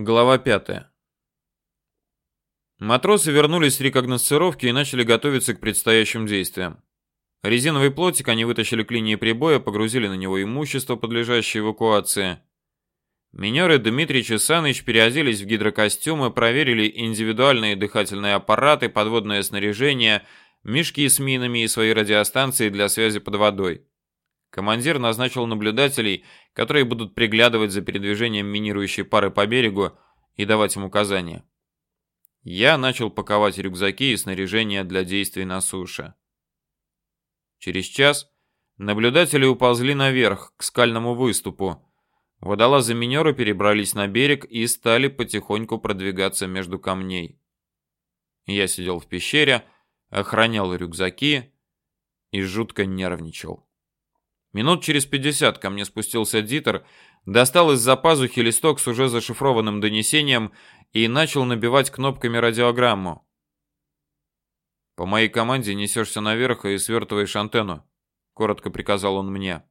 Глава 5. Матросы вернулись с рекогносцировки и начали готовиться к предстоящим действиям. Резиновый плотик они вытащили к линии прибоя, погрузили на него имущество, подлежащее эвакуации. Минеры и Саныч переоделись в гидрокостюмы, проверили индивидуальные дыхательные аппараты, подводное снаряжение, мешки с минами и свои радиостанции для связи под водой. Командир назначил наблюдателей, которые будут приглядывать за передвижением минирующей пары по берегу и давать им указания. Я начал паковать рюкзаки и снаряжение для действий на суше. Через час наблюдатели уползли наверх, к скальному выступу. Водолазы-минеры перебрались на берег и стали потихоньку продвигаться между камней. Я сидел в пещере, охранял рюкзаки и жутко нервничал. Минут через пятьдесят ко мне спустился Дитер, достал из-за пазухи листок с уже зашифрованным донесением и начал набивать кнопками радиограмму. «По моей команде несешься наверх и свертываешь антенну», — коротко приказал он мне.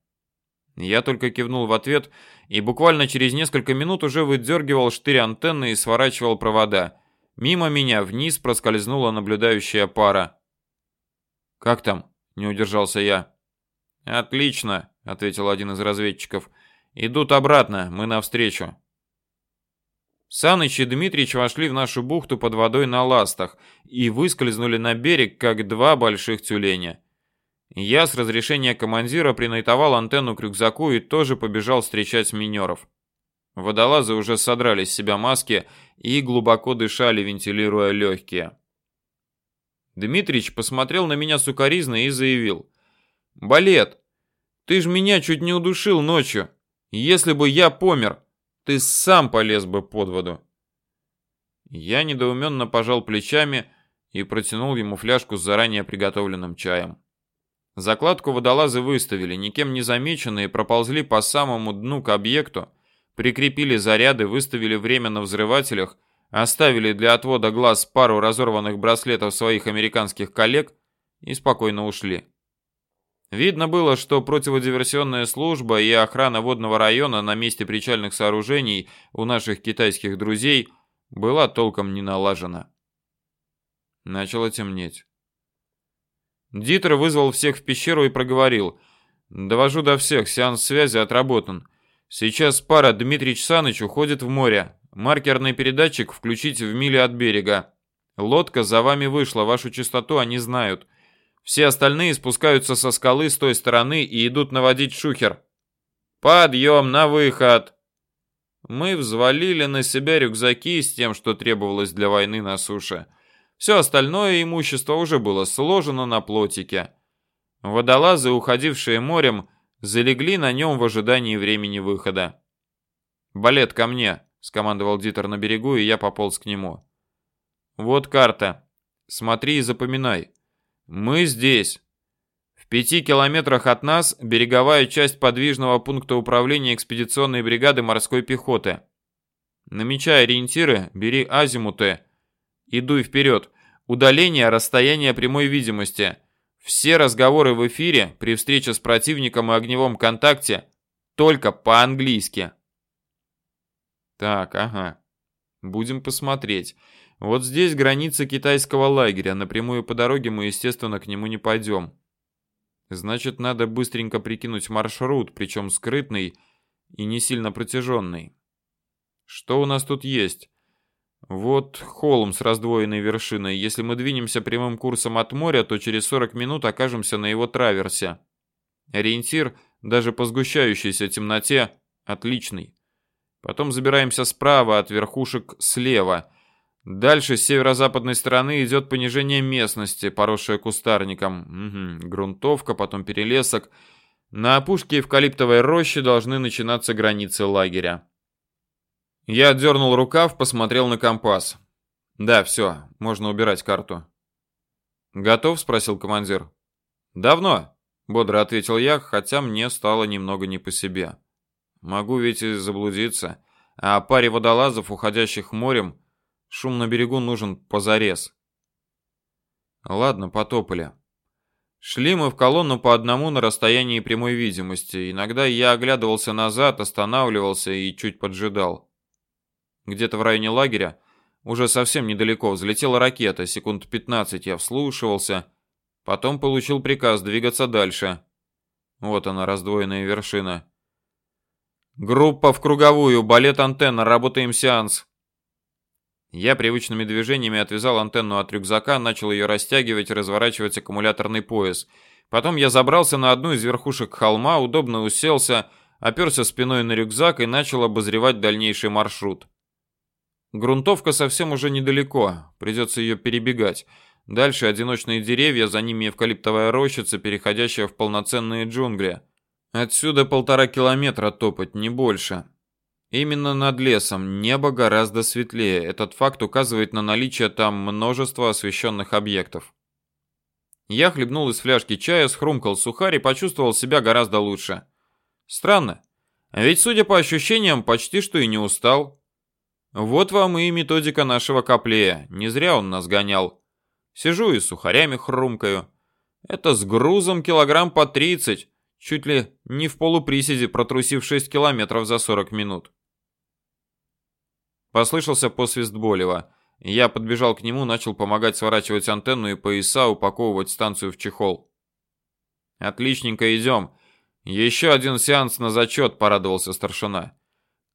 Я только кивнул в ответ и буквально через несколько минут уже выдергивал штырь антенны и сворачивал провода. Мимо меня вниз проскользнула наблюдающая пара. «Как там?» — не удержался я. «Отлично», — ответил один из разведчиков. «Идут обратно, мы навстречу». Саныч и Дмитрич вошли в нашу бухту под водой на ластах и выскользнули на берег, как два больших тюленя. Я с разрешения командира принайтовал антенну к рюкзаку и тоже побежал встречать минеров. Водолазы уже содрали с себя маски и глубоко дышали, вентилируя легкие. Дмитрич посмотрел на меня сукоризно и заявил. Балет, ты ж меня чуть не удушил ночью. Если бы я помер, ты сам полез бы под воду. Я недоуменно пожал плечами и протянул ему фляжку с заранее приготовленным чаем. Закладку водолазы выставили, никем не замеченные, проползли по самому дну к объекту, прикрепили заряды, выставили время на взрывателях, оставили для отвода глаз пару разорванных браслетов своих американских коллег и спокойно ушли. Видно было, что противодиверсионная служба и охрана водного района на месте причальных сооружений у наших китайских друзей была толком не налажена. Начало темнеть. Дитер вызвал всех в пещеру и проговорил. «Довожу до всех, сеанс связи отработан. Сейчас пара Дмитрич Саныч уходит в море. Маркерный передатчик включить в миле от берега. Лодка за вами вышла, вашу частоту они знают. Все остальные спускаются со скалы с той стороны и идут наводить шухер. Подъем на выход. Мы взвалили на себя рюкзаки с тем, что требовалось для войны на суше. Все остальное имущество уже было сложено на плотике. Водолазы, уходившие морем, залегли на нем в ожидании времени выхода. «Балет ко мне», — скомандовал Дитер на берегу, и я пополз к нему. «Вот карта. Смотри и запоминай. Мы здесь. В пяти километрах от нас береговая часть подвижного пункта управления экспедиционной бригады морской пехоты. Намечай ориентиры, бери азимуты. Идуй вперед. Удаление, расстояние прямой видимости. Все разговоры в эфире при встрече с противником и огневом контакте только по-английски. Так, ага. Будем посмотреть. Вот здесь граница китайского лагеря, напрямую по дороге мы, естественно, к нему не пойдем. Значит, надо быстренько прикинуть маршрут, причем скрытный и не сильно протяженный. Что у нас тут есть? Вот холм с раздвоенной вершиной. Если мы двинемся прямым курсом от моря, то через 40 минут окажемся на его траверсе. Ориентир, даже по сгущающейся темноте, отличный. Потом забираемся справа от верхушек слева – Дальше с северо-западной стороны идет понижение местности, поросшая кустарником. Угу. Грунтовка, потом перелесок. На опушке эвкалиптовой рощи должны начинаться границы лагеря. Я дернул рукав, посмотрел на компас. Да, все, можно убирать карту. Готов? спросил командир. Давно, бодро ответил я, хотя мне стало немного не по себе. Могу ведь и заблудиться. А паре водолазов, уходящих морем, Шум на берегу нужен позарез. Ладно, потопали. Шли мы в колонну по одному на расстоянии прямой видимости. Иногда я оглядывался назад, останавливался и чуть поджидал. Где-то в районе лагеря, уже совсем недалеко, взлетела ракета, секунд 15 я вслушивался, потом получил приказ двигаться дальше. Вот она, раздвоенная вершина. Группа в круговую, балет антенна, работаем сеанс. Я привычными движениями отвязал антенну от рюкзака, начал ее растягивать и разворачивать аккумуляторный пояс. Потом я забрался на одну из верхушек холма, удобно уселся, оперся спиной на рюкзак и начал обозревать дальнейший маршрут. Грунтовка совсем уже недалеко, придется ее перебегать. Дальше одиночные деревья, за ними эвкалиптовая рощица, переходящая в полноценные джунгли. Отсюда полтора километра топать, не больше. Именно над лесом небо гораздо светлее. Этот факт указывает на наличие там множества освещенных объектов. Я хлебнул из фляжки чая, схрумкал сухарь и почувствовал себя гораздо лучше. Странно. А ведь, судя по ощущениям, почти что и не устал. Вот вам и методика нашего коплея. Не зря он нас гонял. Сижу и сухарями хрумкаю. Это с грузом килограмм по 30 чуть ли не в полуприседе протрусив 6 километров за 40 минут. Послышался посвист Болева. Я подбежал к нему, начал помогать сворачивать антенну и пояса, упаковывать станцию в чехол. «Отличненько идем. Еще один сеанс на зачет», — порадовался старшина.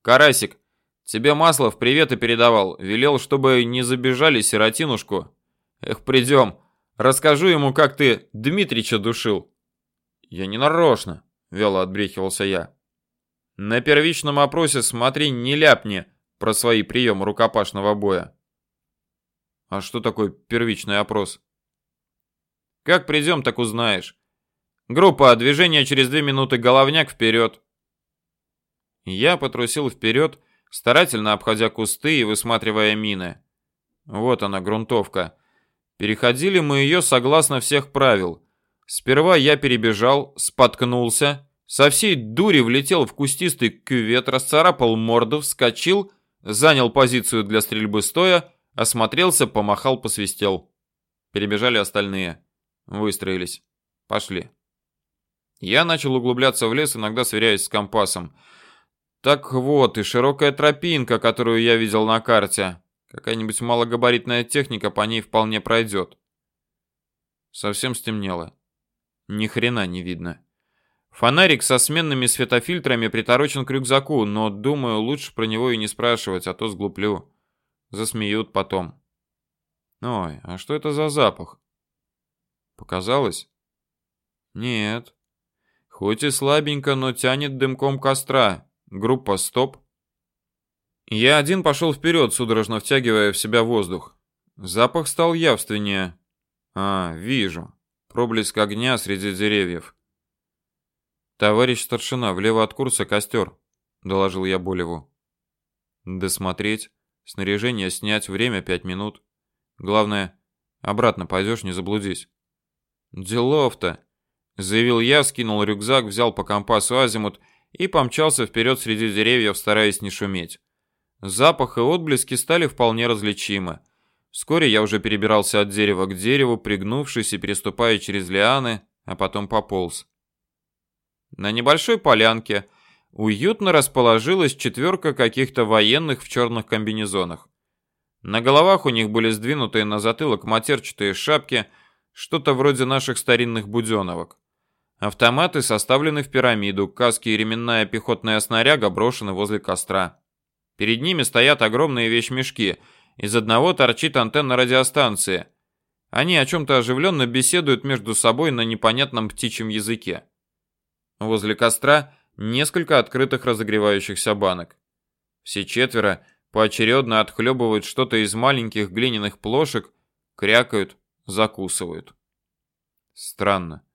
«Карасик, тебе Маслов приветы передавал. Велел, чтобы не забежали сиротинушку. Эх, придем. Расскажу ему, как ты Дмитрича душил». «Я не нарочно», — вяло отбрехивался я. «На первичном опросе смотри, не ляпни про свои приемы рукопашного боя». «А что такое первичный опрос?» «Как придем, так узнаешь. Группа, движение через две минуты, головняк вперед». Я потрусил вперед, старательно обходя кусты и высматривая мины. Вот она, грунтовка. Переходили мы ее согласно всех правил. Сперва я перебежал, споткнулся, со всей дури влетел в кустистый кювет, расцарапал морду, вскочил, занял позицию для стрельбы стоя, осмотрелся, помахал, посвистел. Перебежали остальные. Выстроились. Пошли. Я начал углубляться в лес, иногда сверяясь с компасом. Так вот, и широкая тропинка, которую я видел на карте. Какая-нибудь малогабаритная техника по ней вполне пройдет. Совсем стемнело. Ни хрена не видно. Фонарик со сменными светофильтрами приторочен к рюкзаку, но, думаю, лучше про него и не спрашивать, а то сглуплю. Засмеют потом. Ой, а что это за запах? Показалось? Нет. Хоть и слабенько, но тянет дымком костра. Группа «Стоп». Я один пошел вперед, судорожно втягивая в себя воздух. Запах стал явственнее. А, вижу. Проблеск огня среди деревьев. «Товарищ старшина, влево от курса костер», — доложил я Болеву. «Досмотреть, снаряжение снять, время пять минут. Главное, обратно пойдешь, не заблудись». «Делов-то», — заявил я, скинул рюкзак, взял по компасу азимут и помчался вперед среди деревьев, стараясь не шуметь. Запах и отблески стали вполне различимы. Вскоре я уже перебирался от дерева к дереву, пригнувшись и переступая через лианы, а потом пополз. На небольшой полянке уютно расположилась четверка каких-то военных в черных комбинезонах. На головах у них были сдвинутые на затылок матерчатые шапки, что-то вроде наших старинных буденовок. Автоматы составлены в пирамиду, каски и ременная пехотная снаряга брошены возле костра. Перед ними стоят огромные вещмешки – из одного торчит антенна радиостанции. Они о чем-то оживленно беседуют между собой на непонятном птичьем языке. Возле костра несколько открытых разогревающихся банок. Все четверо поочередно отхлебывают что-то из маленьких глиняных плошек, крякают, закусывают. Странно.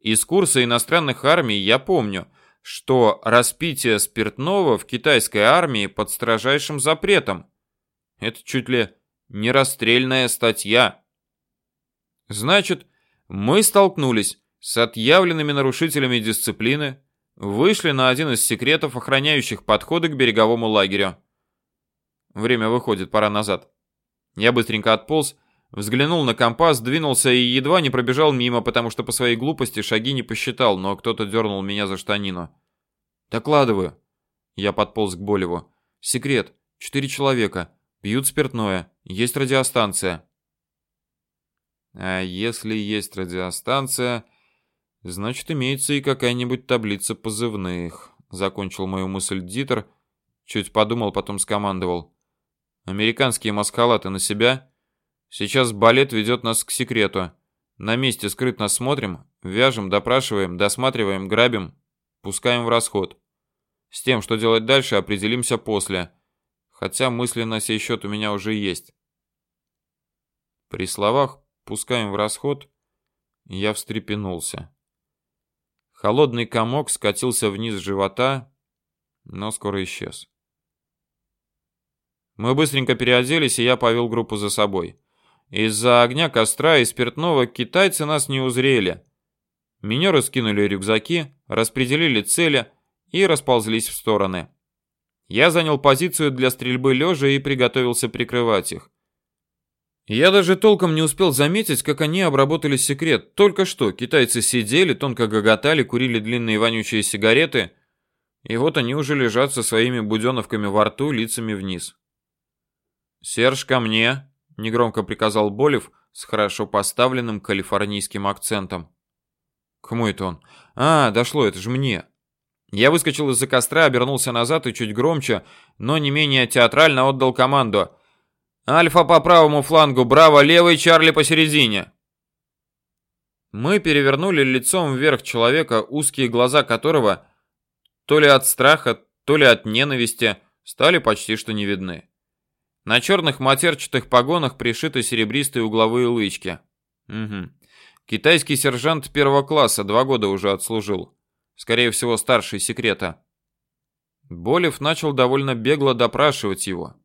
Из курса иностранных армий я помню, что распитие спиртного в китайской армии под строжайшим запретом. Это чуть ли не расстрельная статья. Значит, мы столкнулись с отъявленными нарушителями дисциплины, вышли на один из секретов, охраняющих подходы к береговому лагерю. Время выходит, пора назад. Я быстренько отполз, взглянул на компас, двинулся и едва не пробежал мимо, потому что по своей глупости шаги не посчитал, но кто-то дернул меня за штанину. «Докладываю». Я подполз к Болеву. «Секрет. Четыре человека. Пьют спиртное. Есть радиостанция. А если есть радиостанция, значит имеется и какая-нибудь таблица позывных. Закончил мою мысль Дитер, чуть подумал, потом скомандовал. Американские маскалаты на себя. Сейчас балет ведет нас к секрету. На месте скрытно смотрим, вяжем, допрашиваем, досматриваем, грабим, пускаем в расход. С тем, что делать дальше, определимся после. Хотя мысли на сей счет у меня уже есть. При словах «пускаем в расход» я встрепенулся. Холодный комок скатился вниз живота, но скоро исчез. Мы быстренько переоделись, и я повел группу за собой. Из-за огня костра и спиртного китайцы нас не узрели. Минеры скинули рюкзаки, распределили цели и расползлись в стороны. Я занял позицию для стрельбы лежа и приготовился прикрывать их. Я даже толком не успел заметить, как они обработали секрет. Только что китайцы сидели, тонко гоготали, курили длинные вонючие сигареты, и вот они уже лежат со своими буденовками во рту, лицами вниз. «Серж, ко мне!» — негромко приказал Болев с хорошо поставленным калифорнийским акцентом. «Кому это он? А, дошло, это же мне!» Я выскочил из-за костра, обернулся назад и чуть громче, но не менее театрально отдал команду. «Альфа по правому флангу, браво, левый, Чарли посередине!» Мы перевернули лицом вверх человека, узкие глаза которого, то ли от страха, то ли от ненависти, стали почти что не видны. На черных матерчатых погонах пришиты серебристые угловые лычки. Угу. Китайский сержант первого класса, два года уже отслужил. Скорее всего, старший секрета. Болев начал довольно бегло допрашивать его.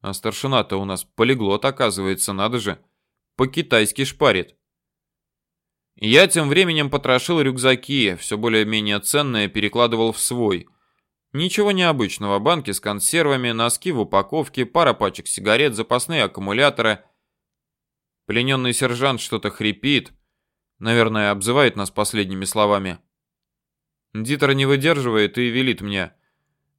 А старшина-то у нас полиглот, оказывается, надо же. По-китайски шпарит. Я тем временем потрошил рюкзаки, все более-менее ценное перекладывал в свой. Ничего необычного, банки с консервами, носки в упаковке, пара пачек сигарет, запасные аккумуляторы. Плененный сержант что-то хрипит. Наверное, обзывает нас последними словами. Дитер не выдерживает и велит мне.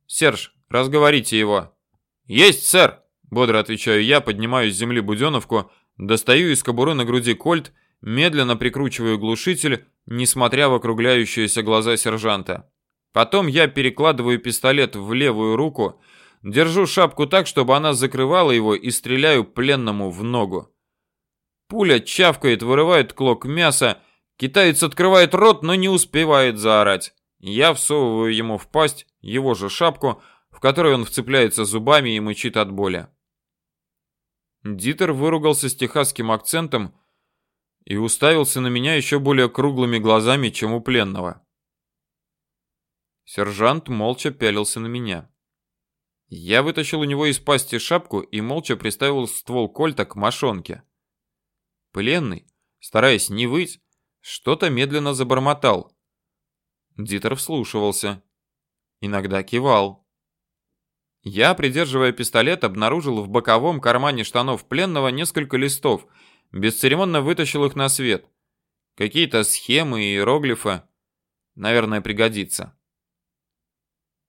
«Серж, разговорите его». «Есть, сэр!» Бодро отвечаю я, поднимаю с земли буденовку, достаю из кобуры на груди кольт, медленно прикручиваю глушитель, несмотря в округляющиеся глаза сержанта. Потом я перекладываю пистолет в левую руку, держу шапку так, чтобы она закрывала его и стреляю пленному в ногу. Пуля чавкает, вырывает клок мяса, китаец открывает рот, но не успевает заорать. Я всовываю ему в пасть его же шапку, в которой он вцепляется зубами и мычит от боли. Дитер выругался с техасским акцентом и уставился на меня еще более круглыми глазами, чем у пленного. Сержант молча пялился на меня. Я вытащил у него из пасти шапку и молча приставил ствол кольта к мошонке. Пленный, стараясь не выть, что-то медленно забормотал. Дитер вслушивался. Иногда кивал. Я, придерживая пистолет, обнаружил в боковом кармане штанов пленного несколько листов, бесцеремонно вытащил их на свет. Какие-то схемы и иероглифы. Наверное, пригодится.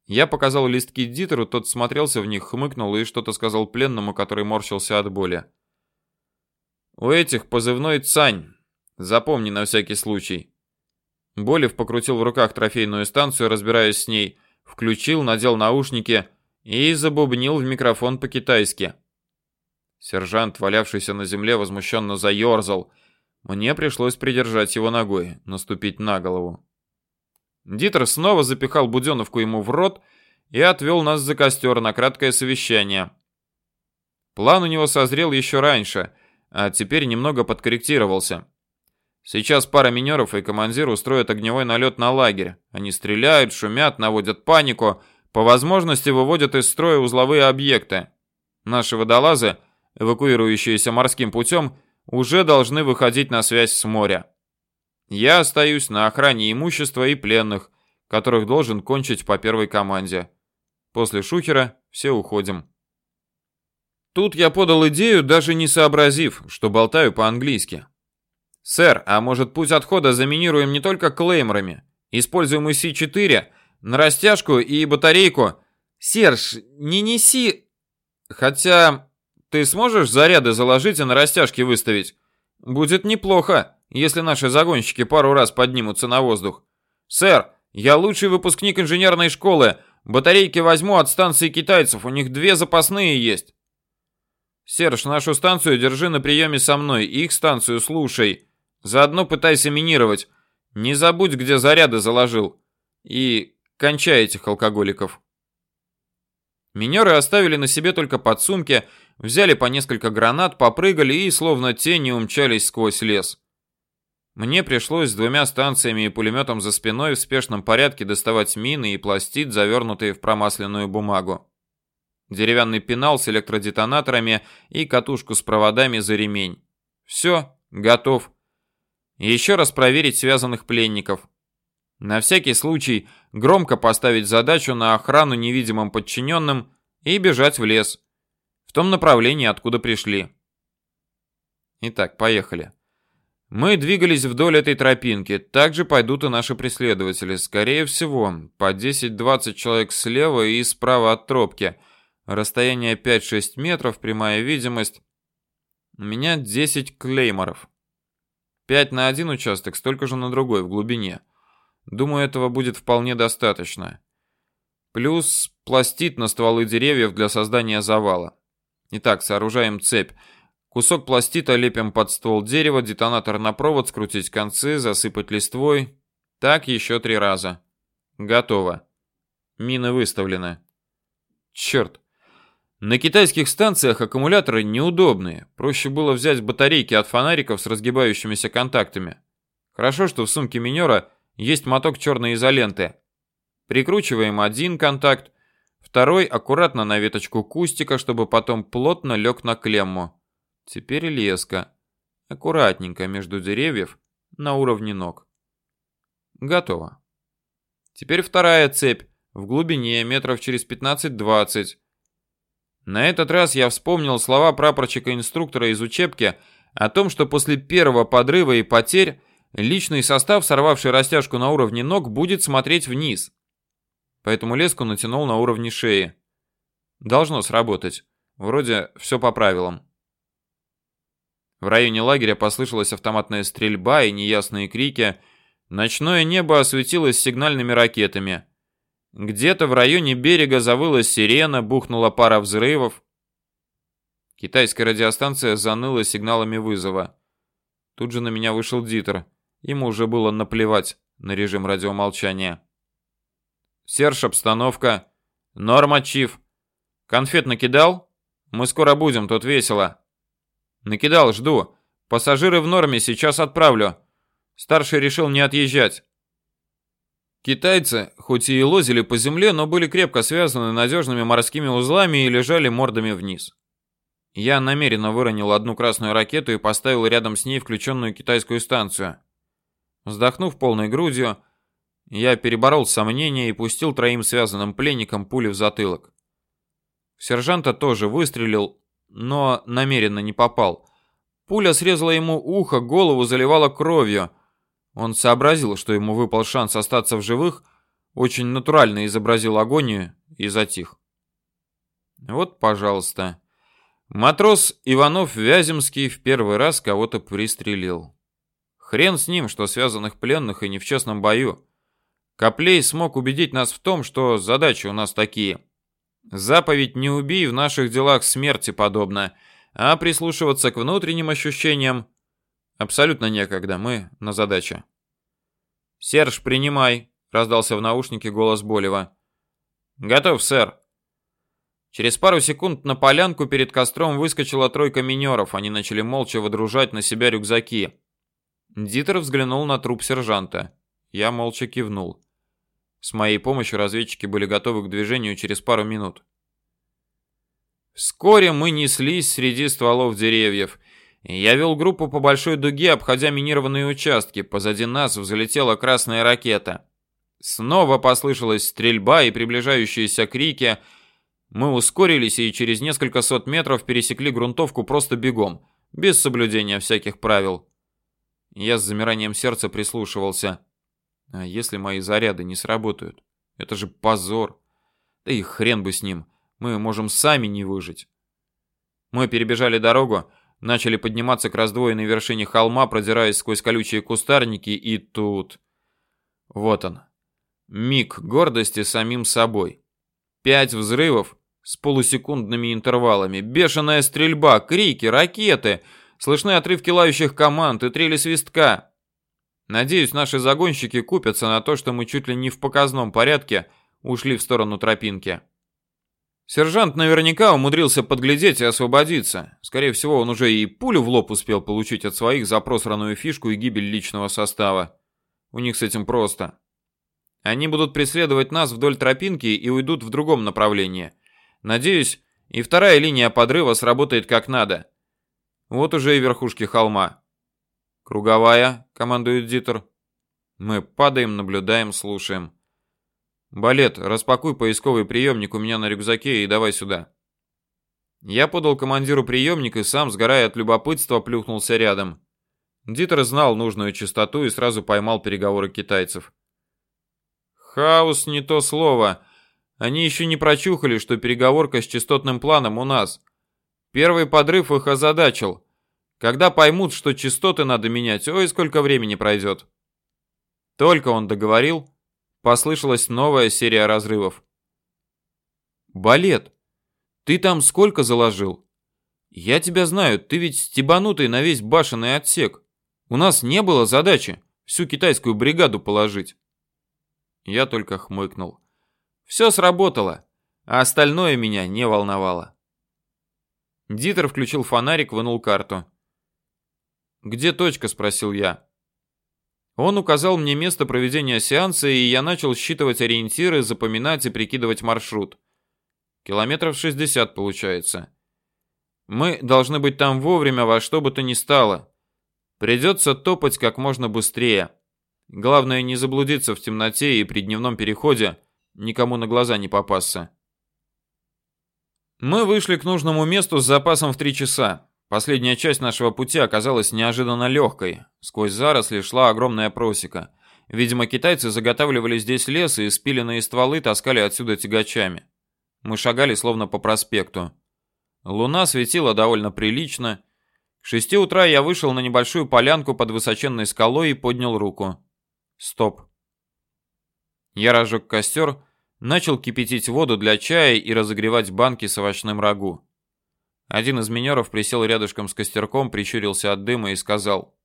Я показал листки Дитеру, тот смотрелся в них, хмыкнул и что-то сказал пленному, который морщился от боли. «У этих позывной Цань. Запомни на всякий случай. Болев покрутил в руках трофейную станцию, разбираясь с ней, включил, надел наушники и забубнил в микрофон по-китайски. Сержант, валявшийся на земле, возмущенно заерзал. Мне пришлось придержать его ногой, наступить на голову. Дитер снова запихал буденовку ему в рот и отвел нас за костер на краткое совещание. План у него созрел еще раньше, а теперь немного подкорректировался. Сейчас пара минеров и командир устроят огневой налет на лагерь. Они стреляют, шумят, наводят панику, по возможности выводят из строя узловые объекты. Наши водолазы, эвакуирующиеся морским путем, уже должны выходить на связь с моря. Я остаюсь на охране имущества и пленных, которых должен кончить по первой команде. После шухера все уходим. Тут я подал идею, даже не сообразив, что болтаю по-английски. «Сэр, а может путь отхода заминируем не только клеймерами? Используем и С-4 на растяжку и батарейку. Серж, не неси... Хотя, ты сможешь заряды заложить и на растяжки выставить? Будет неплохо, если наши загонщики пару раз поднимутся на воздух. Сэр, я лучший выпускник инженерной школы. Батарейки возьму от станции китайцев, у них две запасные есть. Серж, нашу станцию держи на приеме со мной, их станцию слушай. Заодно пытайся минировать. Не забудь, где заряды заложил. И кончай этих алкоголиков. Минеры оставили на себе только подсумки, взяли по несколько гранат, попрыгали и, словно тени, умчались сквозь лес. Мне пришлось с двумя станциями и пулеметом за спиной в спешном порядке доставать мины и пластид, завернутые в промасленную бумагу. Деревянный пенал с электродетонаторами и катушку с проводами за ремень. Все, готов. Еще раз проверить связанных пленников. На всякий случай громко поставить задачу на охрану невидимым подчиненным и бежать в лес. В том направлении, откуда пришли. Итак, поехали. Мы двигались вдоль этой тропинки. Также пойдут и наши преследователи. Скорее всего, по 10-20 человек слева и справа от тропки. Расстояние 5-6 метров, прямая видимость. У меня 10 клейморов. 5 на один участок, столько же на другой, в глубине. Думаю, этого будет вполне достаточно. Плюс пластит на стволы деревьев для создания завала. Итак, сооружаем цепь. Кусок пластита лепим под ствол дерева, детонатор на провод, скрутить концы, засыпать листвой. Так еще три раза. Готово. Мины выставлены. Черт. На китайских станциях аккумуляторы неудобные. Проще было взять батарейки от фонариков с разгибающимися контактами. Хорошо, что в сумке минера есть моток черной изоленты. Прикручиваем один контакт, второй аккуратно на веточку кустика, чтобы потом плотно лег на клемму. Теперь леска. Аккуратненько между деревьев на уровне ног. Готово. Теперь вторая цепь в глубине метров через 15-20. На этот раз я вспомнил слова прапорщика-инструктора из учебки о том, что после первого подрыва и потерь Личный состав, сорвавший растяжку на уровне ног, будет смотреть вниз. Поэтому леску натянул на уровне шеи. Должно сработать. Вроде все по правилам. В районе лагеря послышалась автоматная стрельба и неясные крики. Ночное небо осветилось сигнальными ракетами. Где-то в районе берега завыла сирена, бухнула пара взрывов. Китайская радиостанция заныла сигналами вызова. Тут же на меня вышел Дитер. Ему уже было наплевать на режим радиомолчания. Серж, обстановка. Норма, Чиф. Конфет накидал? Мы скоро будем, тут весело. Накидал, жду. Пассажиры в норме, сейчас отправлю. Старший решил не отъезжать. Китайцы, хоть и лозили по земле, но были крепко связаны надежными морскими узлами и лежали мордами вниз. Я намеренно выронил одну красную ракету и поставил рядом с ней включенную китайскую станцию. Вздохнув полной грудью, я переборол сомнения и пустил троим связанным пленникам пули в затылок. Сержанта тоже выстрелил, но намеренно не попал. Пуля срезала ему ухо, голову заливала кровью. Он сообразил, что ему выпал шанс остаться в живых, очень натурально изобразил агонию и затих. Вот, пожалуйста. Матрос Иванов Вяземский в первый раз кого-то пристрелил. Хрен с ним, что связанных пленных и не в честном бою. Коплей смог убедить нас в том, что задачи у нас такие. Заповедь «не убий» в наших делах смерти подобна, а прислушиваться к внутренним ощущениям абсолютно некогда, мы на задаче. «Серж, принимай», — раздался в наушнике голос Болева. «Готов, сэр». Через пару секунд на полянку перед костром выскочила тройка минеров, они начали молча водружать на себя рюкзаки. Дитер взглянул на труп сержанта. Я молча кивнул. С моей помощью разведчики были готовы к движению через пару минут. Вскоре мы неслись среди стволов деревьев. Я вел группу по большой дуге, обходя минированные участки. Позади нас взлетела красная ракета. Снова послышалась стрельба и приближающиеся крики. Мы ускорились и через несколько сот метров пересекли грунтовку просто бегом, без соблюдения всяких правил. Я с замиранием сердца прислушивался. А если мои заряды не сработают? Это же позор. Да и хрен бы с ним. Мы можем сами не выжить. Мы перебежали дорогу, начали подниматься к раздвоенной вершине холма, продираясь сквозь колючие кустарники, и тут... Вот он. Миг гордости самим собой. Пять взрывов с полусекундными интервалами, бешеная стрельба, крики, ракеты, слышны отрывки лающих команд и трели свистка. Надеюсь, наши загонщики купятся на то, что мы чуть ли не в показном порядке ушли в сторону тропинки. Сержант наверняка умудрился подглядеть и освободиться. Скорее всего, он уже и пулю в лоб успел получить от своих за просранную фишку и гибель личного состава. У них с этим просто. Они будут преследовать нас вдоль тропинки и уйдут в другом направлении. Надеюсь, и вторая линия подрыва сработает как надо. Вот уже и верхушки холма. «Круговая», — командует Дитер. Мы падаем, наблюдаем, слушаем. «Балет, распакуй поисковый приемник у меня на рюкзаке и давай сюда». Я подал командиру приемник и сам, сгорая от любопытства, плюхнулся рядом. Дитер знал нужную частоту и сразу поймал переговоры китайцев. «Хаос не то слово. Они еще не прочухали, что переговорка с частотным планом у нас. Первый подрыв их озадачил. Когда поймут, что частоты надо менять, ой, сколько времени пройдет». Только он договорил, послышалась новая серия разрывов. «Балет, ты там сколько заложил? Я тебя знаю, ты ведь стебанутый на весь башенный отсек. У нас не было задачи всю китайскую бригаду положить». Я только хмыкнул. Все сработало, а остальное меня не волновало. Дитер включил фонарик, вынул карту. «Где точка?» – спросил я. Он указал мне место проведения сеанса, и я начал считывать ориентиры, запоминать и прикидывать маршрут. Километров 60 получается. Мы должны быть там вовремя во что бы то ни стало. Придется топать как можно быстрее. Главное не заблудиться в темноте и при дневном переходе никому на глаза не попасться. Мы вышли к нужному месту с запасом в три часа. Последняя часть нашего пути оказалась неожиданно легкой. Сквозь заросли шла огромная просека. Видимо, китайцы заготавливали здесь лес и спиленные стволы таскали отсюда тягачами. Мы шагали словно по проспекту. Луна светила довольно прилично. К шести утра я вышел на небольшую полянку под высоченной скалой и поднял руку. Стоп. Я разжег костер, начал кипятить воду для чая и разогревать банки с овощным рагу. Один из минеров присел рядышком с костерком, прищурился от дыма и сказал.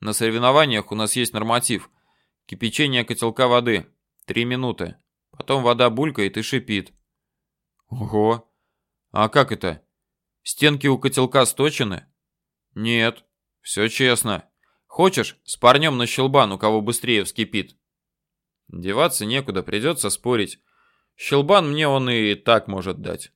«На соревнованиях у нас есть норматив. Кипячение котелка воды. Три минуты. Потом вода булькает и шипит». «Ого! А как это? Стенки у котелка сточены?» «Нет. Все честно. Хочешь, с парнем на щелбан, у кого быстрее вскипит?» Деваться некуда, придется спорить. Щелбан мне он и так может дать.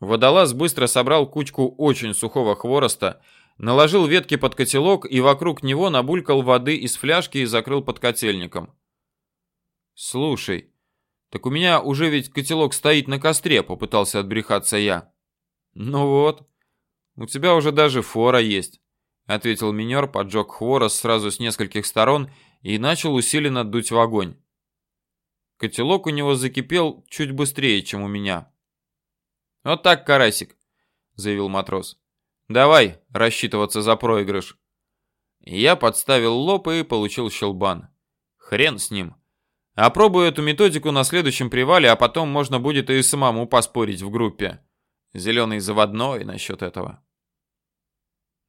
Водолаз быстро собрал кучку очень сухого хвороста, наложил ветки под котелок и вокруг него набулькал воды из фляжки и закрыл под котельником. «Слушай, так у меня уже ведь котелок стоит на костре», — попытался отбрехаться я. «Ну вот, у тебя уже даже фора есть», — ответил минер, поджег хворост сразу с нескольких сторон и начал усиленно дуть в огонь. Котелок у него закипел чуть быстрее, чем у меня. «Вот так, Карасик», — заявил матрос. «Давай рассчитываться за проигрыш». Я подставил лоб и получил щелбан. Хрен с ним. Опробую эту методику на следующем привале, а потом можно будет и самому поспорить в группе. Зеленый заводной насчет этого.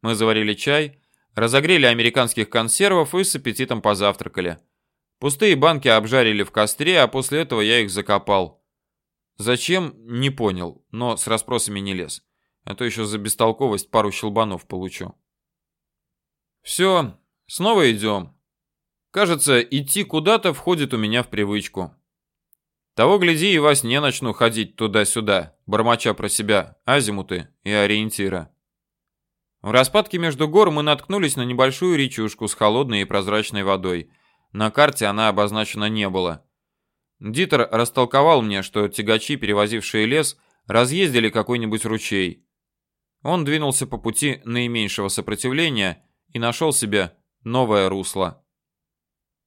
Мы заварили чай, разогрели американских консервов и с аппетитом позавтракали. Пустые банки обжарили в костре, а после этого я их закопал. Зачем, не понял, но с расспросами не лез. А то еще за бестолковость пару щелбанов получу. Все, снова идем. Кажется, идти куда-то входит у меня в привычку. Того гляди и во сне начну ходить туда-сюда, бормоча про себя азимуты и ориентира. В распадке между гор мы наткнулись на небольшую речушку с холодной и прозрачной водой. На карте она обозначена не было. Дитер растолковал мне, что тягачи, перевозившие лес, разъездили какой-нибудь ручей. Он двинулся по пути наименьшего сопротивления и нашел себе новое русло.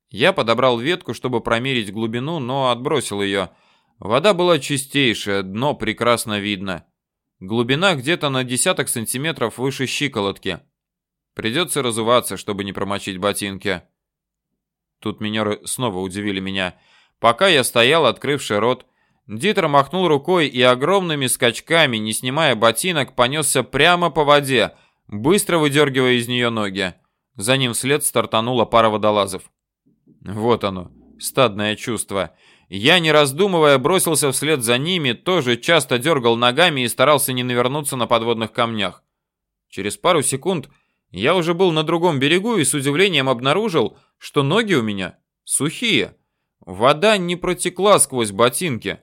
Я подобрал ветку, чтобы промерить глубину, но отбросил ее. Вода была чистейшая, дно прекрасно видно. Глубина где-то на десяток сантиметров выше щиколотки. Придется разуваться, чтобы не промочить ботинки. Тут минеры снова удивили меня. Пока я стоял, открывший рот, Дитер махнул рукой и огромными скачками, не снимая ботинок, понесся прямо по воде, быстро выдергивая из нее ноги. За ним вслед стартанула пара водолазов. Вот оно, стадное чувство. Я, не раздумывая, бросился вслед за ними, тоже часто дергал ногами и старался не навернуться на подводных камнях. Через пару секунд я уже был на другом берегу и с удивлением обнаружил, что ноги у меня сухие. Вода не протекла сквозь ботинки.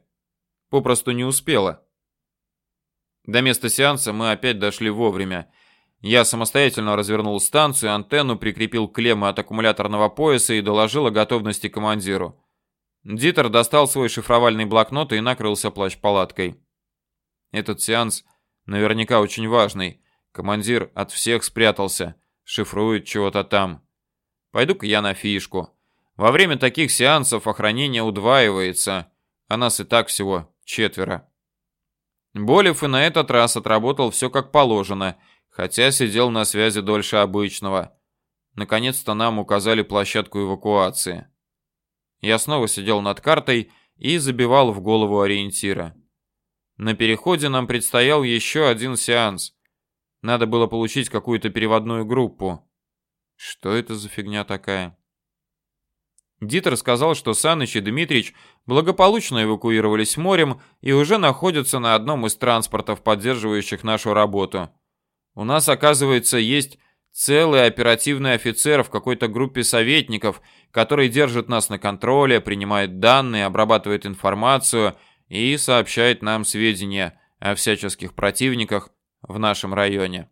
Попросту не успела. До места сеанса мы опять дошли вовремя. Я самостоятельно развернул станцию, антенну, прикрепил клеммы от аккумуляторного пояса и доложил о готовности командиру. Дитер достал свой шифровальный блокнот и накрылся плащ-палаткой. Этот сеанс наверняка очень важный. Командир от всех спрятался, шифрует чего-то там. Пойду-ка я на фишку. Во время таких сеансов охранение удваивается, а нас и так всего четверо. Болев и на этот раз отработал все как положено – хотя сидел на связи дольше обычного. Наконец-то нам указали площадку эвакуации. Я снова сидел над картой и забивал в голову ориентира. На переходе нам предстоял еще один сеанс. Надо было получить какую-то переводную группу. Что это за фигня такая? Дитер сказал, что Саныч и Дмитрич благополучно эвакуировались морем и уже находятся на одном из транспортов, поддерживающих нашу работу. У нас, оказывается, есть целый оперативный офицер в какой-то группе советников, который держит нас на контроле, принимает данные, обрабатывает информацию и сообщает нам сведения о всяческих противниках в нашем районе.